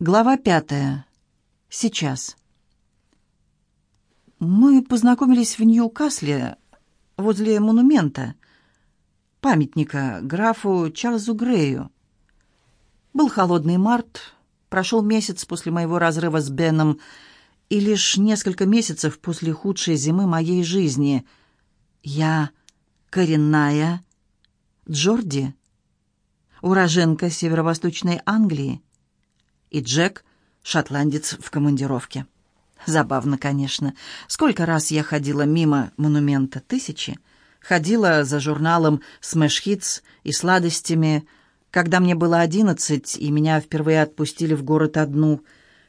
Глава пятая. Сейчас. Мы познакомились в Ньюкасле, возле монумента, памятника графу Чарльзу Грею. Был холодный март, прошел месяц после моего разрыва с Беном, и лишь несколько месяцев после худшей зимы моей жизни. Я коренная Джорди, уроженка северо-восточной Англии, и Джек — шотландец в командировке. Забавно, конечно. Сколько раз я ходила мимо монумента? Тысячи. Ходила за журналом «Smash Hits» и сладостями, когда мне было одиннадцать, и меня впервые отпустили в город одну.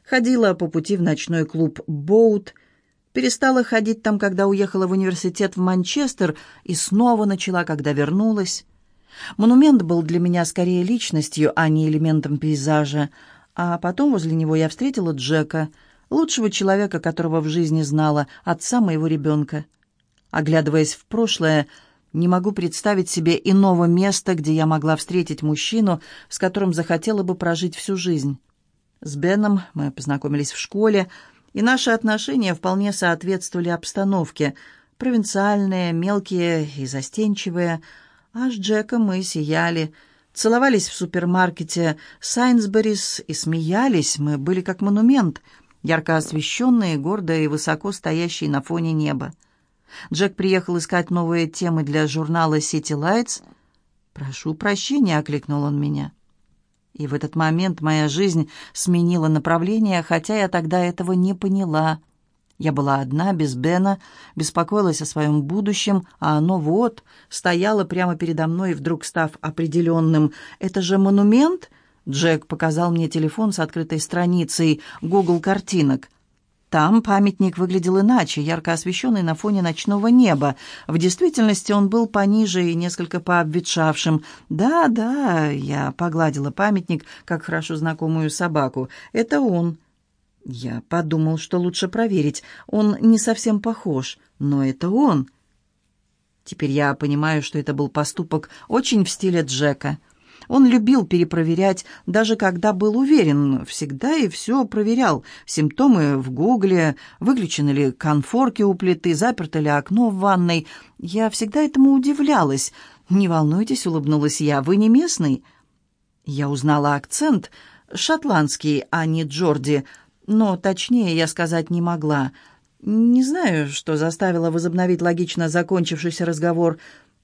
Ходила по пути в ночной клуб «Boat», перестала ходить там, когда уехала в университет в Манчестер, и снова начала, когда вернулась. Монумент был для меня скорее личностью, а не элементом пейзажа, а потом возле него я встретила Джека, лучшего человека, которого в жизни знала, отца моего ребенка. Оглядываясь в прошлое, не могу представить себе иного места, где я могла встретить мужчину, с которым захотела бы прожить всю жизнь. С Беном мы познакомились в школе, и наши отношения вполне соответствовали обстановке. Провинциальные, мелкие и застенчивые. А с Джеком мы сияли – целовались в супермаркете Сайнсберис и смеялись. Мы были как монумент, ярко освещенные, гордо и высоко стоящие на фоне неба. Джек приехал искать новые темы для журнала City Lights. «Прошу прощения», — окликнул он меня. И в этот момент моя жизнь сменила направление, хотя я тогда этого не поняла. Я была одна, без Бена, беспокоилась о своем будущем, а оно вот, стояло прямо передо мной, вдруг став определенным. «Это же монумент?» Джек показал мне телефон с открытой страницей Google картинок. Там памятник выглядел иначе, ярко освещенный на фоне ночного неба. В действительности он был пониже и несколько пообветшавшим. «Да, да», — я погладила памятник, как хорошо знакомую собаку. «Это он». Я подумал, что лучше проверить. Он не совсем похож, но это он. Теперь я понимаю, что это был поступок очень в стиле Джека. Он любил перепроверять, даже когда был уверен, всегда и все проверял. Симптомы в гугле, выключены ли конфорки у плиты, заперто ли окно в ванной. Я всегда этому удивлялась. «Не волнуйтесь», — улыбнулась я, — «вы не местный?» Я узнала акцент, шотландский, а не Джорди, но точнее я сказать не могла. Не знаю, что заставило возобновить логично закончившийся разговор.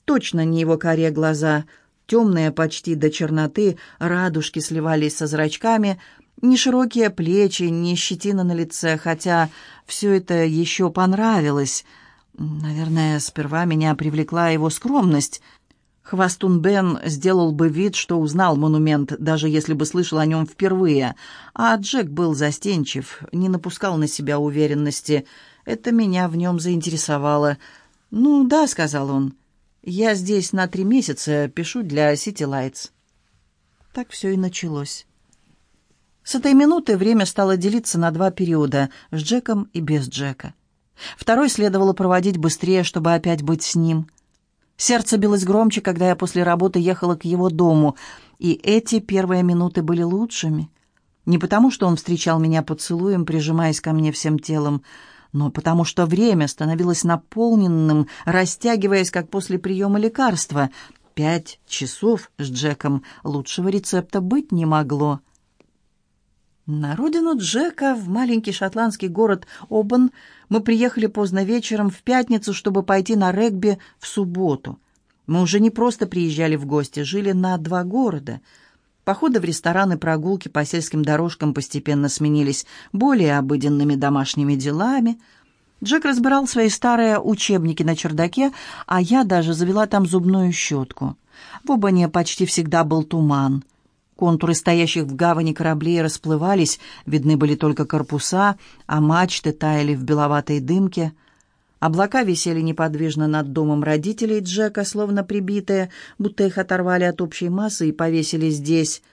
Точно не его карие глаза. Темные почти до черноты, радужки сливались со зрачками, не широкие плечи, не щетина на лице, хотя все это еще понравилось. Наверное, сперва меня привлекла его скромность — Хвостун Бен сделал бы вид, что узнал монумент, даже если бы слышал о нем впервые. А Джек был застенчив, не напускал на себя уверенности. Это меня в нем заинтересовало. «Ну да», — сказал он, — «я здесь на три месяца пишу для City Lights». Так все и началось. С этой минуты время стало делиться на два периода — с Джеком и без Джека. Второй следовало проводить быстрее, чтобы опять быть с ним — Сердце билось громче, когда я после работы ехала к его дому, и эти первые минуты были лучшими. Не потому, что он встречал меня поцелуем, прижимаясь ко мне всем телом, но потому что время становилось наполненным, растягиваясь, как после приема лекарства. Пять часов с Джеком лучшего рецепта быть не могло. На родину Джека, в маленький шотландский город Обан, мы приехали поздно вечером в пятницу, чтобы пойти на регби в субботу. Мы уже не просто приезжали в гости, жили на два города. Походы в рестораны, прогулки по сельским дорожкам постепенно сменились более обыденными домашними делами. Джек разбирал свои старые учебники на чердаке, а я даже завела там зубную щетку. В Обане почти всегда был туман — Контуры стоящих в гавани кораблей расплывались, видны были только корпуса, а мачты таяли в беловатой дымке. Облака висели неподвижно над домом родителей Джека, словно прибитые, будто их оторвали от общей массы и повесили здесь.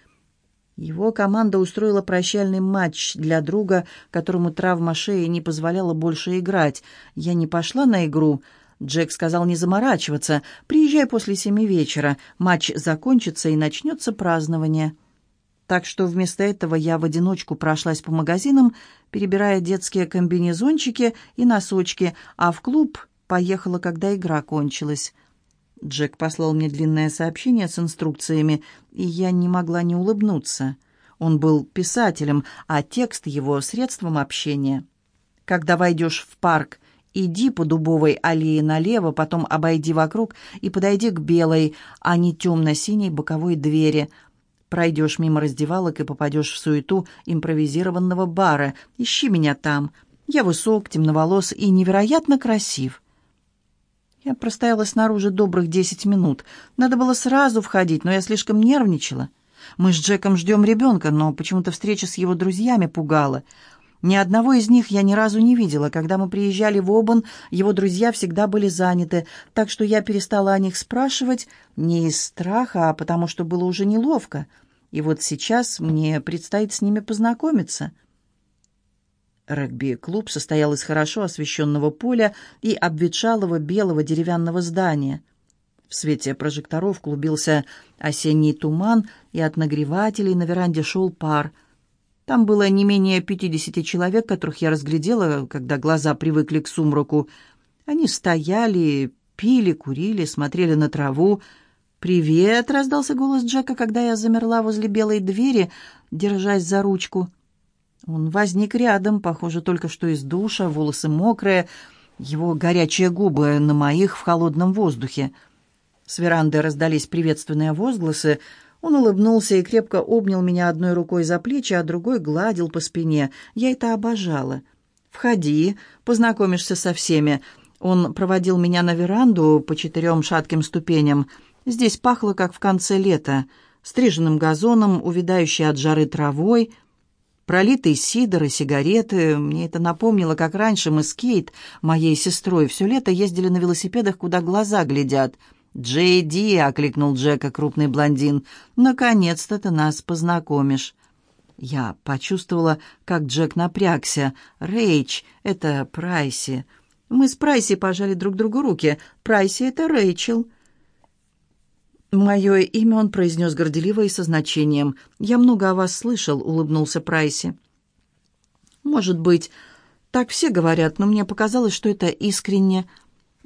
Его команда устроила прощальный матч для друга, которому травма шеи не позволяла больше играть. Я не пошла на игру, Джек сказал не заморачиваться. «Приезжай после семи вечера. Матч закончится и начнется празднование». Так что вместо этого я в одиночку прошлась по магазинам, перебирая детские комбинезончики и носочки, а в клуб поехала, когда игра кончилась. Джек послал мне длинное сообщение с инструкциями, и я не могла не улыбнуться. Он был писателем, а текст его — средством общения. Когда войдешь в парк, иди по дубовой аллее налево, потом обойди вокруг и подойди к белой, а не темно-синей боковой двери. Пройдешь мимо раздевалок и попадешь в суету импровизированного бара. Ищи меня там. Я высок, темноволос и невероятно красив. Я простояла снаружи добрых десять минут. Надо было сразу входить, но я слишком нервничала. Мы с Джеком ждем ребенка, но почему-то встреча с его друзьями пугала. Ни одного из них я ни разу не видела. Когда мы приезжали в Обан, его друзья всегда были заняты, так что я перестала о них спрашивать не из страха, а потому что было уже неловко. И вот сейчас мне предстоит с ними познакомиться. Регби-клуб состоял из хорошо освещенного поля и обветшалого белого деревянного здания. В свете прожекторов клубился осенний туман, и от нагревателей на веранде шел пар — там было не менее пятидесяти человек, которых я разглядела, когда глаза привыкли к сумраку. Они стояли, пили, курили, смотрели на траву. «Привет!» — раздался голос Джека, когда я замерла возле белой двери, держась за ручку. Он возник рядом, похоже, только что из душа, волосы мокрые, его горячие губы на моих в холодном воздухе. С веранды раздались приветственные возгласы — он улыбнулся и крепко обнял меня одной рукой за плечи, а другой гладил по спине. Я это обожала. «Входи, познакомишься со всеми». Он проводил меня на веранду по четырем шатким ступеням. Здесь пахло, как в конце лета, стриженным газоном, увядающей от жары травой, пролитый сидор и сигареты. Мне это напомнило, как раньше мы с Кейт, моей сестрой, все лето ездили на велосипедах, куда глаза глядят — «Джей Ди!» — окликнул Джека крупный блондин. «Наконец-то ты нас познакомишь». Я почувствовала, как Джек напрягся. «Рэйч — это Прайси». Мы с Прайси пожали друг другу руки. «Прайси — это Рэйчел». «Мое имя он произнес горделиво и со значением. Я много о вас слышал», — улыбнулся Прайси. «Может быть, так все говорят, но мне показалось, что это искренне.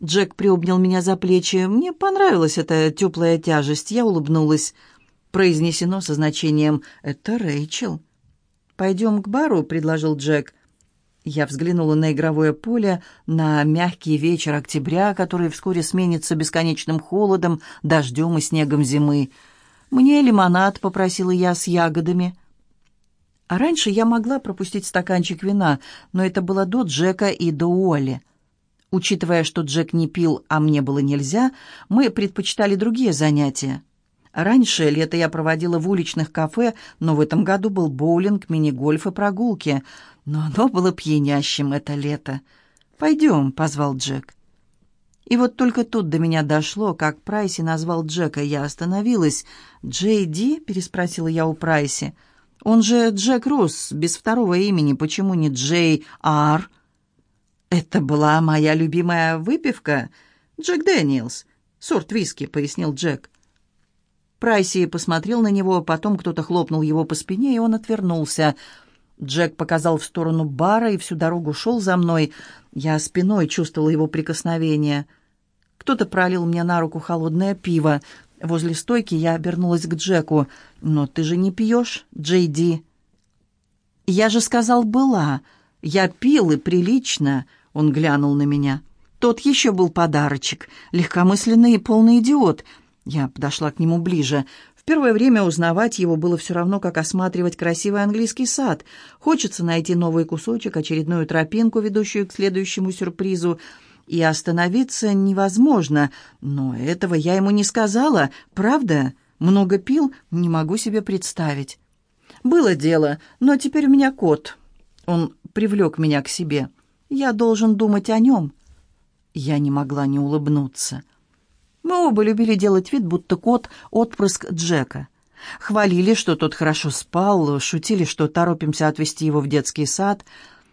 Джек приобнял меня за плечи. Мне понравилась эта теплая тяжесть. Я улыбнулась. Произнесено со значением «Это Рэйчел». «Пойдем к бару», — предложил Джек. Я взглянула на игровое поле, на мягкий вечер октября, который вскоре сменится бесконечным холодом, дождем и снегом зимы. «Мне лимонад», — попросила я, — «с ягодами». А раньше я могла пропустить стаканчик вина, но это было до Джека и до Уолли. Учитывая, что Джек не пил, а мне было нельзя, мы предпочитали другие занятия. Раньше лето я проводила в уличных кафе, но в этом году был боулинг, мини-гольф и прогулки. Но оно было пьянящим, это лето. «Пойдем», — позвал Джек. И вот только тут до меня дошло, как Прайси назвал Джека. Я остановилась. «Джей Ди?» — переспросила я у Прайси. «Он же Джек Росс, без второго имени. Почему не Джей Ар?» «Это была моя любимая выпивка. Джек Дэниелс. Сорт виски», — пояснил Джек. Прайси посмотрел на него, потом кто-то хлопнул его по спине, и он отвернулся. Джек показал в сторону бара и всю дорогу шел за мной. Я спиной чувствовала его прикосновение. Кто-то пролил мне на руку холодное пиво. Возле стойки я обернулась к Джеку. «Но ты же не пьешь, Джей Ди?» «Я же сказал, была. Я пил и прилично. Он глянул на меня. Тот еще был подарочек, легкомысленный и полный идиот. Я подошла к нему ближе. В первое время узнавать его было все равно, как осматривать красивый английский сад. Хочется найти новый кусочек, очередную тропинку, ведущую к следующему сюрпризу. И остановиться невозможно. Но этого я ему не сказала. Правда? Много пил? Не могу себе представить. Было дело, но теперь у меня кот. Он привлек меня к себе. Я должен думать о нем». Я не могла не улыбнуться. Мы оба любили делать вид, будто кот — отпрыск Джека. Хвалили, что тот хорошо спал, шутили, что торопимся отвезти его в детский сад.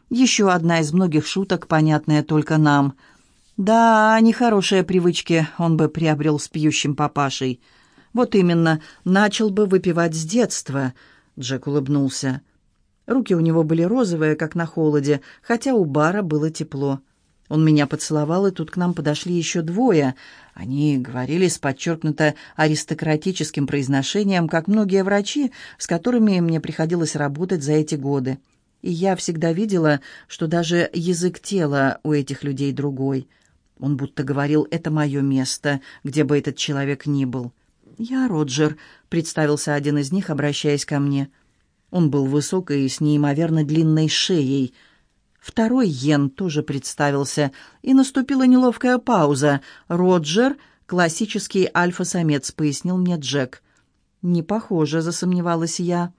Еще одна из многих шуток, понятная только нам. Да, нехорошие привычки он бы приобрел с пьющим папашей. Вот именно, начал бы выпивать с детства. Джек улыбнулся. Руки у него были розовые, как на холоде, хотя у бара было тепло. Он меня поцеловал, и тут к нам подошли еще двое. Они говорили с подчеркнуто аристократическим произношением, как многие врачи, с которыми мне приходилось работать за эти годы. И я всегда видела, что даже язык тела у этих людей другой. Он будто говорил «это мое место, где бы этот человек ни был». «Я Роджер», — представился один из них, обращаясь ко мне. Он был высок и с неимоверно длинной шеей. Второй Йен тоже представился, и наступила неловкая пауза. «Роджер — классический альфа-самец», — пояснил мне Джек. «Не похоже», — засомневалась я.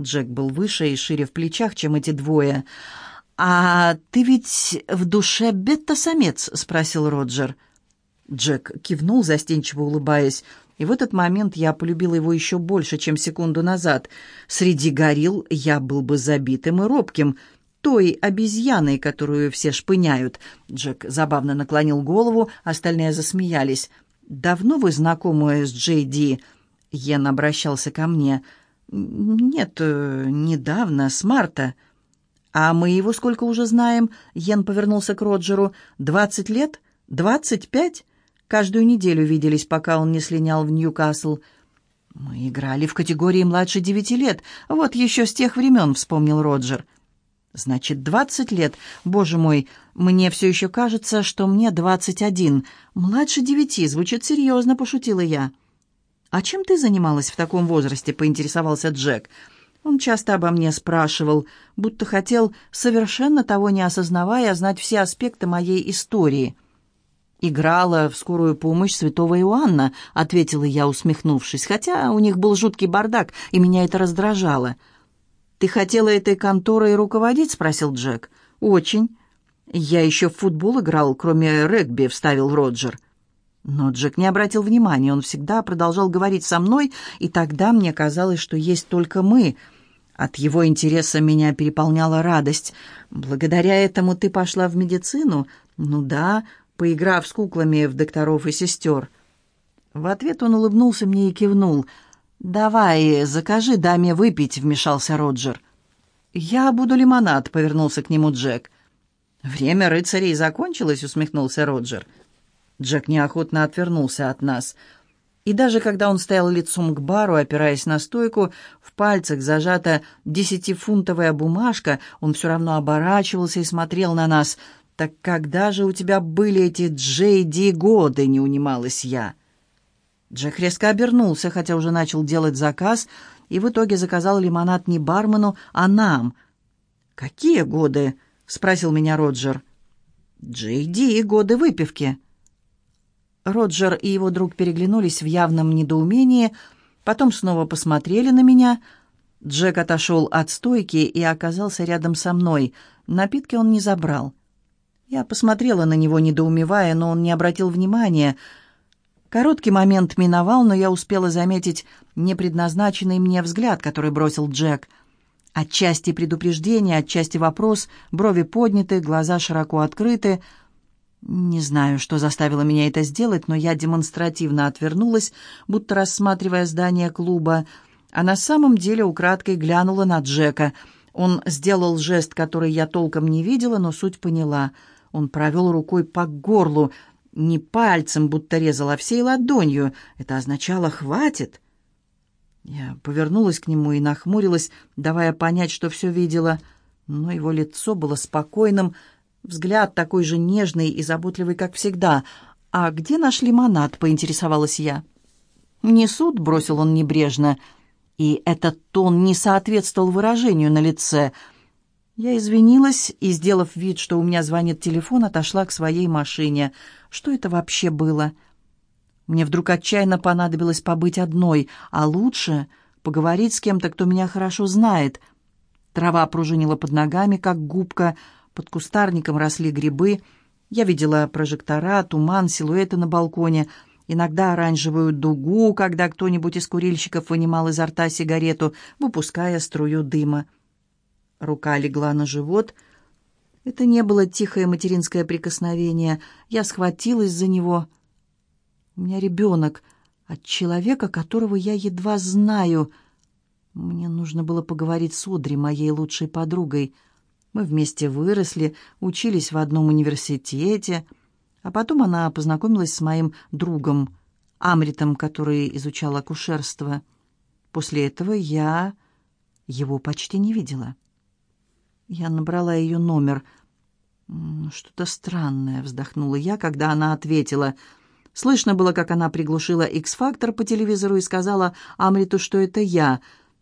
Джек был выше и шире в плечах, чем эти двое. «А ты ведь в душе бета-самец?» — спросил Роджер. Джек кивнул, застенчиво улыбаясь. И в этот момент я полюбила его еще больше, чем секунду назад. Среди горил я был бы забитым и робким, той обезьяной, которую все шпыняют. Джек забавно наклонил голову, остальные засмеялись. «Давно вы знакомы с Джей Ди?» Йен обращался ко мне. «Нет, э, недавно, с марта». «А мы его сколько уже знаем?» Йен повернулся к Роджеру. «Двадцать лет? Двадцать пять?» Каждую неделю виделись, пока он не слинял в Ньюкасл. «Мы играли в категории младше девяти лет. Вот еще с тех времен», — вспомнил Роджер. «Значит, двадцать лет. Боже мой, мне все еще кажется, что мне двадцать один. Младше девяти. Звучит серьезно», — пошутила я. «А чем ты занималась в таком возрасте?» — поинтересовался Джек. Он часто обо мне спрашивал, будто хотел, совершенно того не осознавая, знать все аспекты моей истории. «Играла в скорую помощь святого Иоанна», — ответила я, усмехнувшись, хотя у них был жуткий бардак, и меня это раздражало. «Ты хотела этой конторой руководить?» — спросил Джек. «Очень». «Я еще в футбол играл, кроме регби», — вставил Роджер. Но Джек не обратил внимания, он всегда продолжал говорить со мной, и тогда мне казалось, что есть только мы. От его интереса меня переполняла радость. «Благодаря этому ты пошла в медицину?» «Ну да, поиграв с куклами в докторов и сестер. В ответ он улыбнулся мне и кивнул. «Давай, закажи даме выпить», — вмешался Роджер. «Я буду лимонад», — повернулся к нему Джек. «Время рыцарей закончилось», — усмехнулся Роджер. Джек неохотно отвернулся от нас. И даже когда он стоял лицом к бару, опираясь на стойку, в пальцах зажата десятифунтовая бумажка, он все равно оборачивался и смотрел на нас — «Так когда же у тебя были эти Джей Ди годы?» — не унималась я. Джек резко обернулся, хотя уже начал делать заказ, и в итоге заказал лимонад не бармену, а нам. «Какие годы?» — спросил меня Роджер. «Джей Ди годы выпивки». Роджер и его друг переглянулись в явном недоумении, потом снова посмотрели на меня. Джек отошел от стойки и оказался рядом со мной. Напитки он не забрал. Я посмотрела на него, недоумевая, но он не обратил внимания. Короткий момент миновал, но я успела заметить непредназначенный мне взгляд, который бросил Джек. Отчасти предупреждение, отчасти вопрос, брови подняты, глаза широко открыты. Не знаю, что заставило меня это сделать, но я демонстративно отвернулась, будто рассматривая здание клуба, а на самом деле украдкой глянула на Джека. Он сделал жест, который я толком не видела, но суть поняла — он провел рукой по горлу, не пальцем, будто резал, а всей ладонью. Это означало «хватит». Я повернулась к нему и нахмурилась, давая понять, что все видела. Но его лицо было спокойным, взгляд такой же нежный и заботливый, как всегда. «А где наш лимонад?» — поинтересовалась я. «Несут», — бросил он небрежно, и этот тон не соответствовал выражению на лице — я извинилась и, сделав вид, что у меня звонит телефон, отошла к своей машине. Что это вообще было? Мне вдруг отчаянно понадобилось побыть одной, а лучше поговорить с кем-то, кто меня хорошо знает. Трава пружинила под ногами, как губка, под кустарником росли грибы. Я видела прожектора, туман, силуэты на балконе, иногда оранжевую дугу, когда кто-нибудь из курильщиков вынимал изо рта сигарету, выпуская струю дыма. Рука легла на живот. Это не было тихое материнское прикосновение. Я схватилась за него. У меня ребенок от человека, которого я едва знаю. Мне нужно было поговорить с Одри, моей лучшей подругой. Мы вместе выросли, учились в одном университете, а потом она познакомилась с моим другом Амритом, который изучал акушерство. После этого я его почти не видела. Я набрала ее номер. «Что-то странное», — вздохнула я, когда она ответила. Слышно было, как она приглушила X-фактор по телевизору и сказала Амриту, что это я.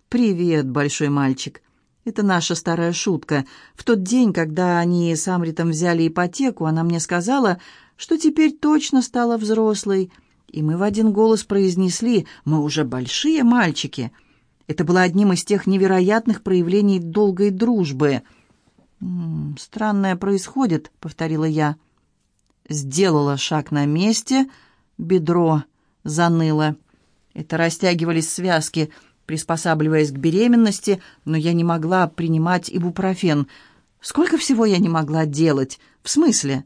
«Привет, большой мальчик. Это наша старая шутка. В тот день, когда они с Амритом взяли ипотеку, она мне сказала, что теперь точно стала взрослой. И мы в один голос произнесли «Мы уже большие мальчики». Это было одним из тех невероятных проявлений долгой дружбы. «М -м, «Странное происходит», — повторила я. Сделала шаг на месте, бедро заныло. Это растягивались связки, приспосабливаясь к беременности, но я не могла принимать ибупрофен. Сколько всего я не могла делать? В смысле?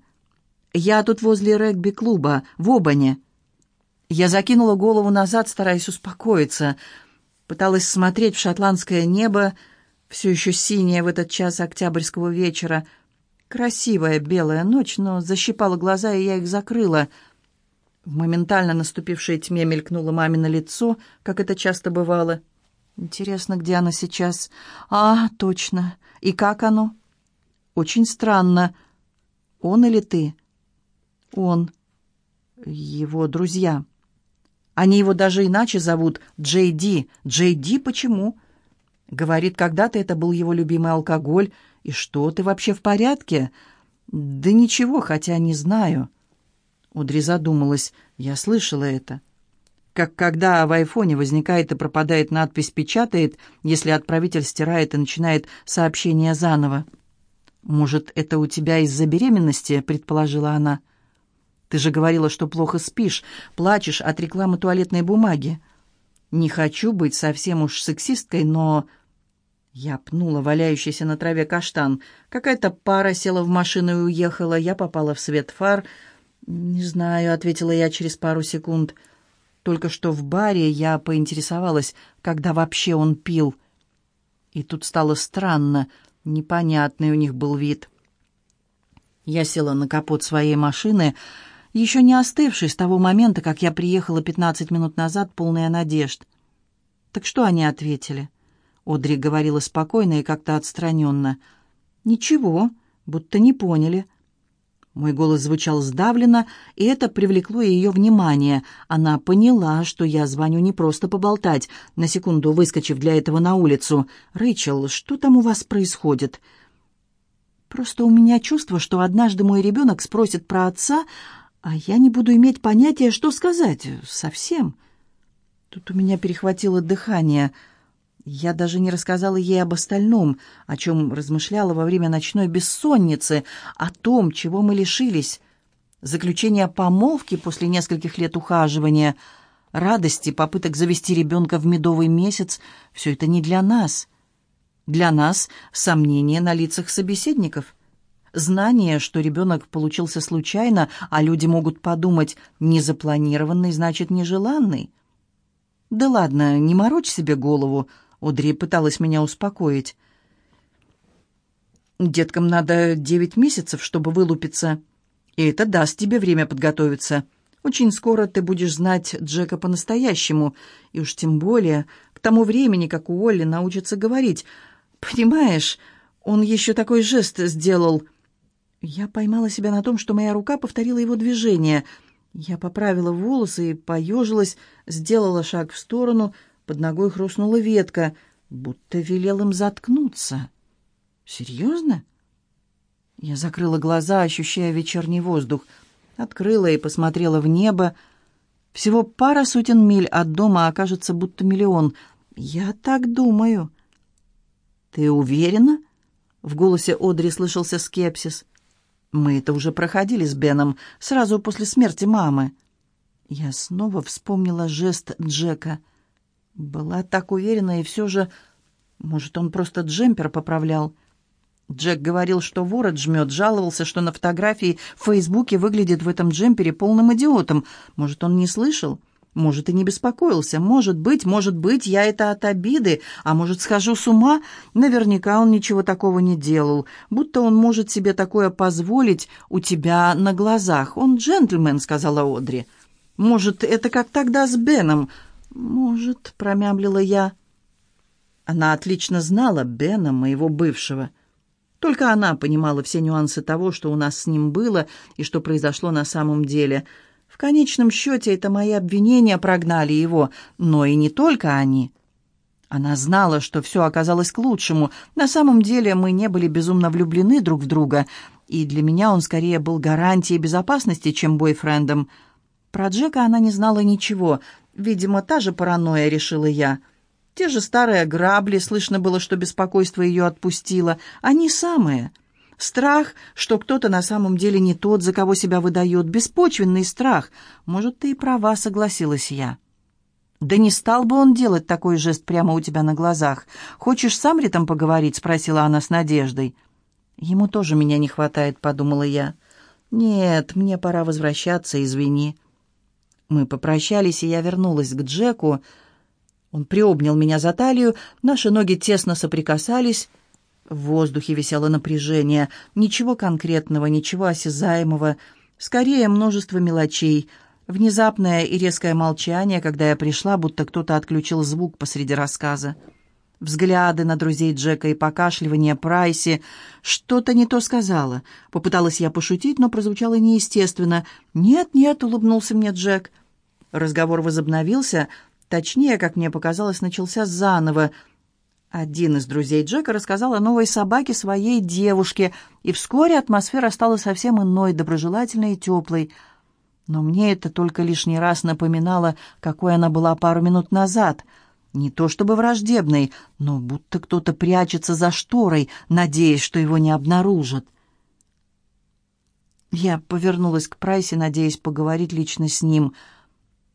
Я тут возле регби-клуба, в Обане. Я закинула голову назад, стараясь успокоиться — пыталась смотреть в шотландское небо, все еще синее в этот час октябрьского вечера. Красивая белая ночь, но защипала глаза, и я их закрыла. В моментально наступившей тьме мелькнуло мамино лицо, как это часто бывало. Интересно, где она сейчас? А, точно. И как оно? Очень странно. Он или ты? Он. Его друзья. Они его даже иначе зовут Джей Ди. Джей Ди почему? Говорит, когда-то это был его любимый алкоголь. И что, ты вообще в порядке? Да ничего, хотя не знаю. Удри задумалась. Я слышала это. Как когда в айфоне возникает и пропадает надпись «Печатает», если отправитель стирает и начинает сообщение заново. «Может, это у тебя из-за беременности?» — предположила она. — ты же говорила, что плохо спишь, плачешь от рекламы туалетной бумаги. Не хочу быть совсем уж сексисткой, но...» Я пнула валяющийся на траве каштан. Какая-то пара села в машину и уехала. Я попала в свет фар. «Не знаю», — ответила я через пару секунд. Только что в баре я поинтересовалась, когда вообще он пил. И тут стало странно. Непонятный у них был вид. Я села на капот своей машины, — еще не остывший с того момента, как я приехала 15 минут назад, полная надежд. Так что они ответили? Одри говорила спокойно и как-то отстраненно. «Ничего, будто не поняли». Мой голос звучал сдавленно, и это привлекло ее внимание. Она поняла, что я звоню не просто поболтать, на секунду выскочив для этого на улицу. «Рэйчел, что там у вас происходит?» «Просто у меня чувство, что однажды мой ребенок спросит про отца, а я не буду иметь понятия, что сказать. Совсем. Тут у меня перехватило дыхание. Я даже не рассказала ей об остальном, о чем размышляла во время ночной бессонницы, о том, чего мы лишились. Заключение помолвки после нескольких лет ухаживания, радости, попыток завести ребенка в медовый месяц — все это не для нас. Для нас сомнения на лицах собеседников — Знание, что ребенок получился случайно, а люди могут подумать, незапланированный значит нежеланный. «Да ладно, не морочь себе голову», — Одри пыталась меня успокоить. «Деткам надо девять месяцев, чтобы вылупиться, и это даст тебе время подготовиться. Очень скоро ты будешь знать Джека по-настоящему, и уж тем более к тому времени, как у Олли научится говорить. Понимаешь, он еще такой жест сделал...» Я поймала себя на том, что моя рука повторила его движение. Я поправила волосы и поежилась, сделала шаг в сторону, под ногой хрустнула ветка, будто велел им заткнуться. «Серьезно?» Я закрыла глаза, ощущая вечерний воздух, открыла и посмотрела в небо. Всего пара сотен миль от дома окажется будто миллион. Я так думаю. «Ты уверена?» В голосе Одри слышался скепсис. Мы это уже проходили с Беном сразу после смерти мамы. Я снова вспомнила жест Джека. Была так уверена, и все же... Может, он просто джемпер поправлял? Джек говорил, что ворот жмет, жаловался, что на фотографии в Фейсбуке выглядит в этом джемпере полным идиотом. Может, он не слышал? Может, и не беспокоился. Может быть, может быть, я это от обиды, а может, схожу с ума? Наверняка он ничего такого не делал. Будто он может себе такое позволить у тебя на глазах. Он джентльмен, сказала Одри. Может, это как тогда с Беном? Может, промямлила я. Она отлично знала Бена, моего бывшего. Только она понимала все нюансы того, что у нас с ним было и что произошло на самом деле — в конечном счете это мои обвинения прогнали его, но и не только они. Она знала, что все оказалось к лучшему. На самом деле мы не были безумно влюблены друг в друга, и для меня он скорее был гарантией безопасности, чем бойфрендом. Про Джека она не знала ничего. Видимо, та же паранойя, решила я. Те же старые грабли, слышно было, что беспокойство ее отпустило. Они самые — Страх, что кто-то на самом деле не тот, за кого себя выдает, беспочвенный страх. Может, ты и права, согласилась я. «Да не стал бы он делать такой жест прямо у тебя на глазах. Хочешь с Амритом поговорить?» — спросила она с надеждой. «Ему тоже меня не хватает», — подумала я. «Нет, мне пора возвращаться, извини». Мы попрощались, и я вернулась к Джеку. Он приобнял меня за талию, наши ноги тесно соприкасались — в воздухе висело напряжение. Ничего конкретного, ничего осязаемого. Скорее, множество мелочей. Внезапное и резкое молчание, когда я пришла, будто кто-то отключил звук посреди рассказа. Взгляды на друзей Джека и покашливание Прайси. Что-то не то сказала. Попыталась я пошутить, но прозвучало неестественно. «Нет, нет», — улыбнулся мне Джек. Разговор возобновился. Точнее, как мне показалось, начался заново — один из друзей Джека рассказал о новой собаке своей девушке, и вскоре атмосфера стала совсем иной, доброжелательной и теплой. Но мне это только лишний раз напоминало, какой она была пару минут назад. Не то чтобы враждебной, но будто кто-то прячется за шторой, надеясь, что его не обнаружат. Я повернулась к Прайсе, надеясь поговорить лично с ним.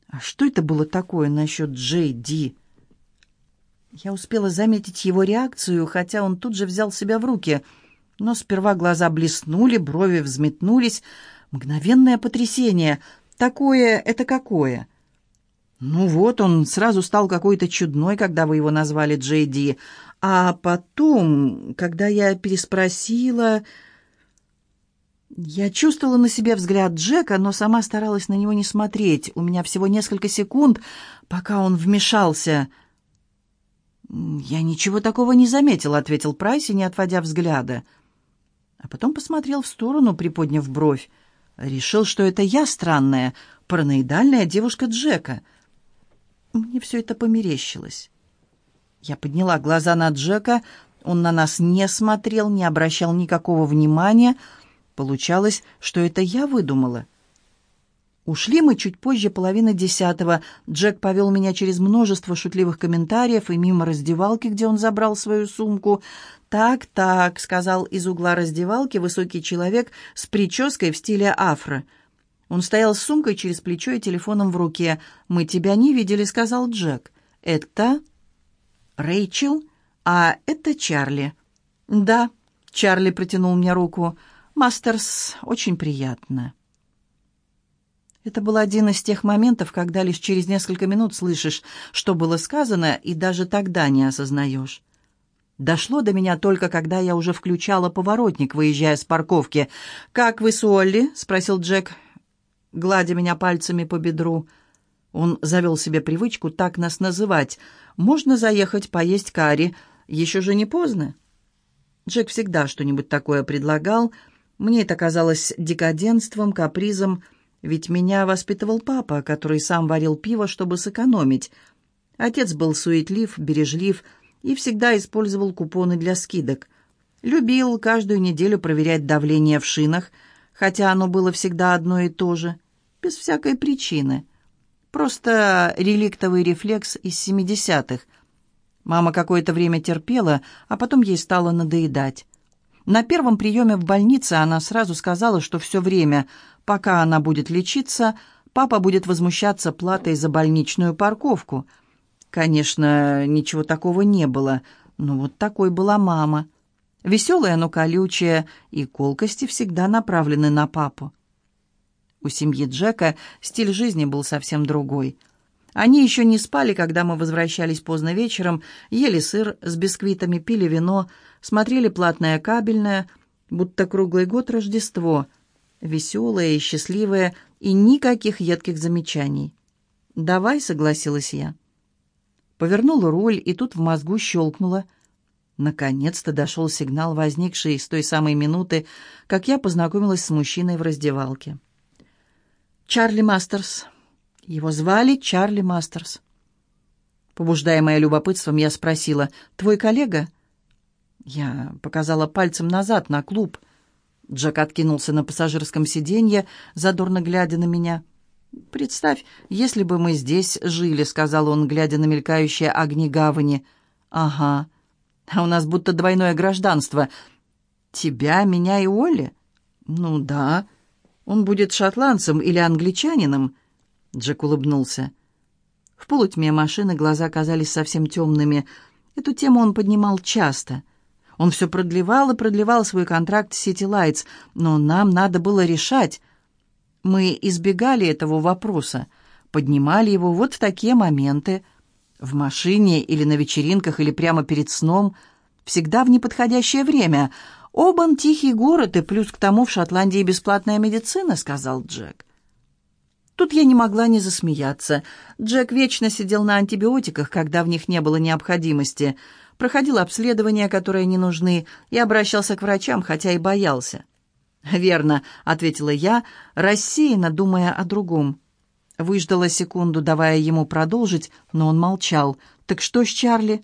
А что это было такое насчет Джей Ди? Я успела заметить его реакцию, хотя он тут же взял себя в руки. Но сперва глаза блеснули, брови взметнулись. Мгновенное потрясение. Такое это какое? Ну вот, он сразу стал какой-то чудной, когда вы его назвали Джей Ди. А потом, когда я переспросила... Я чувствовала на себе взгляд Джека, но сама старалась на него не смотреть. У меня всего несколько секунд, пока он вмешался... «Я ничего такого не заметил», — ответил Прайси, не отводя взгляда. А потом посмотрел в сторону, приподняв бровь. Решил, что это я странная, параноидальная девушка Джека. Мне все это померещилось. Я подняла глаза на Джека, он на нас не смотрел, не обращал никакого внимания. Получалось, что это я выдумала. Ушли мы чуть позже половины десятого. Джек повел меня через множество шутливых комментариев и мимо раздевалки, где он забрал свою сумку. «Так, так», — сказал из угла раздевалки высокий человек с прической в стиле афро. Он стоял с сумкой через плечо и телефоном в руке. «Мы тебя не видели», — сказал Джек. «Это Рэйчел, а это Чарли». «Да», — Чарли протянул мне руку. «Мастерс, очень приятно». Это был один из тех моментов, когда лишь через несколько минут слышишь, что было сказано, и даже тогда не осознаешь. Дошло до меня только, когда я уже включала поворотник, выезжая с парковки. «Как вы с Олли?» — спросил Джек, гладя меня пальцами по бедру. Он завел себе привычку так нас называть. «Можно заехать поесть карри. Еще же не поздно». Джек всегда что-нибудь такое предлагал. Мне это казалось декаденством, капризом, ведь меня воспитывал папа, который сам варил пиво, чтобы сэкономить. Отец был суетлив, бережлив и всегда использовал купоны для скидок. Любил каждую неделю проверять давление в шинах, хотя оно было всегда одно и то же, без всякой причины. Просто реликтовый рефлекс из семидесятых. Мама какое-то время терпела, а потом ей стало надоедать. На первом приеме в больнице она сразу сказала, что все время, пока она будет лечиться, папа будет возмущаться платой за больничную парковку. Конечно, ничего такого не было, но вот такой была мама. Веселая, но колючая, и колкости всегда направлены на папу. У семьи Джека стиль жизни был совсем другой. Они еще не спали, когда мы возвращались поздно вечером, ели сыр с бисквитами, пили вино, смотрели платное кабельное, будто круглый год Рождество, веселое и счастливое, и никаких едких замечаний. «Давай», — согласилась я. Повернула руль, и тут в мозгу щелкнуло. Наконец-то дошел сигнал, возникший с той самой минуты, как я познакомилась с мужчиной в раздевалке. Чарли Мастерс. Его звали Чарли Мастерс. Побуждаемая любопытством, я спросила, «Твой коллега?» Я показала пальцем назад, на клуб. Джек откинулся на пассажирском сиденье, задорно глядя на меня. «Представь, если бы мы здесь жили», — сказал он, глядя на мелькающие огни гавани. «Ага. А у нас будто двойное гражданство. Тебя, меня и Олли?» «Ну да». Он будет шотландцем или англичанином?» Джек улыбнулся. В полутьме машины глаза казались совсем темными. Эту тему он поднимал часто. Он все продлевал и продлевал свой контракт с City Lights, но нам надо было решать. Мы избегали этого вопроса, поднимали его вот в такие моменты. В машине или на вечеринках, или прямо перед сном. Всегда в неподходящее время — «Обан — тихий город, и плюс к тому в Шотландии бесплатная медицина», — сказал Джек. Тут я не могла не засмеяться. Джек вечно сидел на антибиотиках, когда в них не было необходимости, проходил обследования, которые не нужны, и обращался к врачам, хотя и боялся. «Верно», — ответила я, рассеянно думая о другом. Выждала секунду, давая ему продолжить, но он молчал. «Так что с Чарли?»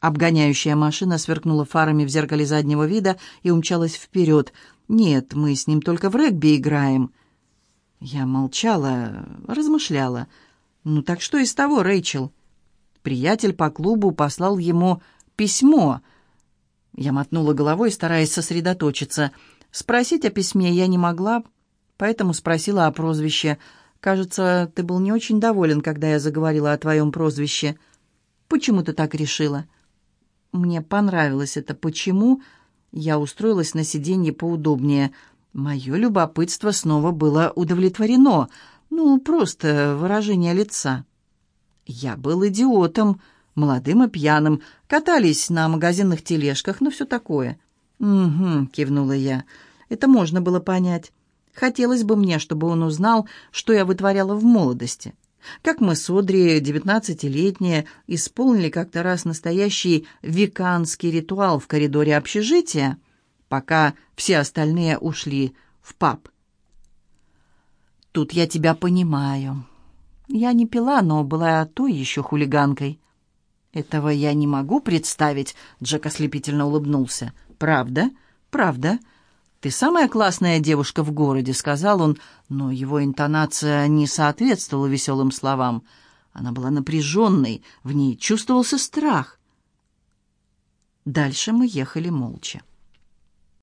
Обгоняющая машина сверкнула фарами в зеркале заднего вида и умчалась вперед. «Нет, мы с ним только в регби играем». Я молчала, размышляла. «Ну так что из того, Рэйчел?» Приятель по клубу послал ему письмо. Я мотнула головой, стараясь сосредоточиться. Спросить о письме я не могла, поэтому спросила о прозвище. «Кажется, ты был не очень доволен, когда я заговорила о твоем прозвище. Почему ты так решила?» Мне понравилось это. Почему? Я устроилась на сиденье поудобнее. Мое любопытство снова было удовлетворено. Ну, просто выражение лица. Я был идиотом, молодым и пьяным. Катались на магазинных тележках, ну, все такое. «Угу», — кивнула я. «Это можно было понять. Хотелось бы мне, чтобы он узнал, что я вытворяла в молодости». Как мы с Одри, девятнадцатилетние, исполнили как-то раз настоящий веканский ритуал в коридоре общежития, пока все остальные ушли в паб. Тут я тебя понимаю. Я не пила, но была той еще хулиганкой. Этого я не могу представить, Джек ослепительно улыбнулся. Правда? Правда? «Ты самая классная девушка в городе», — сказал он, но его интонация не соответствовала веселым словам. Она была напряженной, в ней чувствовался страх. Дальше мы ехали молча.